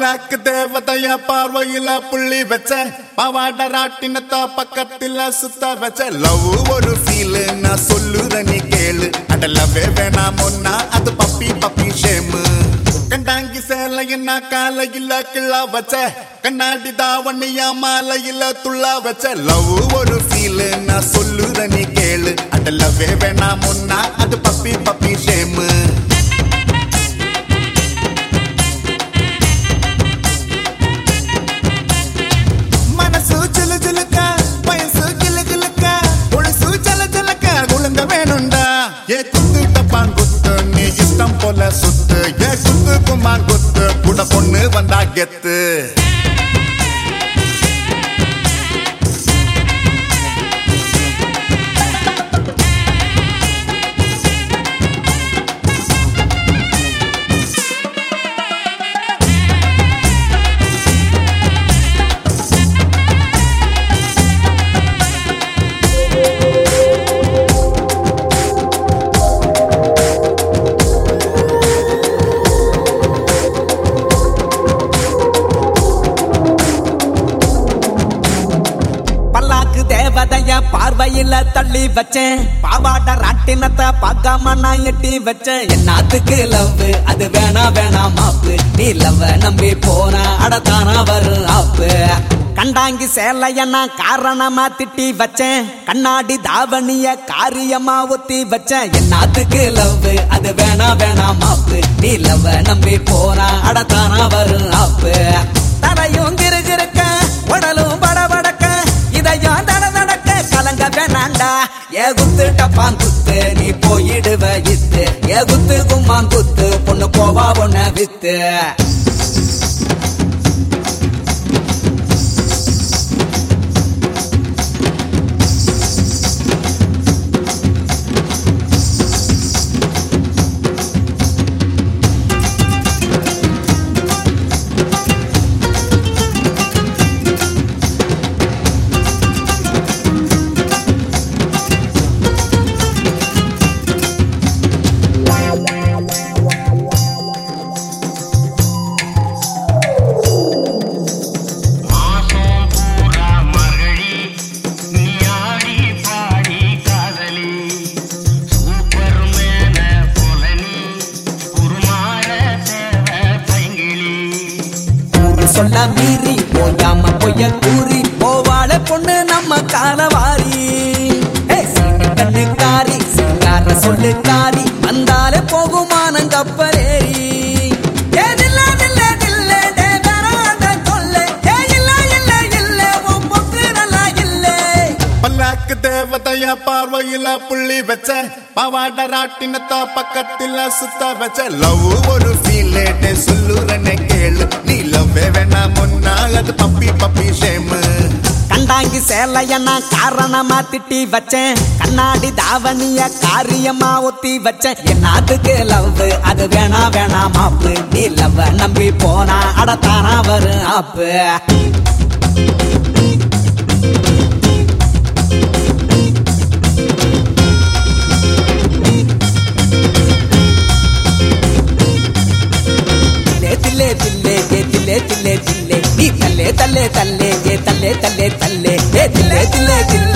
பல்லாக்கு தேவதைய பார்வையில புள்ளி வச்ச பவாட ராட்டினத்தா பக்கத்துல சுத்த வச்ச. லவ் ஒரு ஃபீல் நான் சொல்லுத நீ கேளு அட லவ்வே வேணாம் ஒன்னா அது பப்பி பப்பி ஷேமு கண்டாங்கி சேலையின்னா காலையில கிள்ளா வச்ச கண்ணாடி தாவணியா மாலையில துள்ளா வச்ச. லவ் ஒரு ஃபீல் நான் சொல்லுத நீ கேளு அட லவ்வே வேணாம் ஒன்னா ஏ குத்து குத்து நீ இஷ்டம் போல சுத்து. ஏ குத்து குமான் குத்து. கூட பொண்ணு வந்தா கெத்து. பார்வையில தள்ளி வச்சேன். பாவாட ராட்டினத்தை பார்க்காம நான் எட்டி வச்சேன். என்னத்துக்கு லவ் அது வேணா வேணா மாப்பு. நீ லவ் நம்பி போன அடத்தானா வரும் ஆப்பு. கண்டாங்கி சேலையனா காரணமா திட்டி வச்சேன். கண்ணாடி தாவணிய காரியமா ஒத்தி வச்சேன். என்னத்துக்கு லவ் அது வேணா வேணா மாப்பு. நீ லவ் நம்பி போன அடத்தான வேணாண்டா குத்து டப்பான் குத்து நீ போயிடுவ இத்து. ஏ குத்து கும்மான் குத்து பொண்ணு போவா பொண்ண வித்து. சொல்ல மீறி போயாம பொய்ய கூறி போவாள பொண்ணு நம்ம காலவாரி. கண்ணு காரி கண்ணுக்காரி சிங்கார சொல்லுக்காரி வந்தாலே போகுமா? பார்வையில புள்ளி வச்ச பவாட ராட்டினத்தா பக்கத்தில சுத்த வச்ச. லவ் ஒரு ஃபீலேட்டே சொல்லுறனே கேளு. நீ லவ்வே வேணா ஒன்னா அது பப்பி பப்பி ஷேமு கண்டாங்கி சேலைய நான் காரணமா திட்டி வச்சேன். கண்ணாடி தாவணிய காரியமா ஒத்தி வச்சேன். என்னத்துக்கு லவ் அது வேணா வேணா மாப்பு நீ லவ் நம்பி போனா அடத்தானா வரும் ஆப்பு. तले तले ये तले तले तले दिले दिले दिले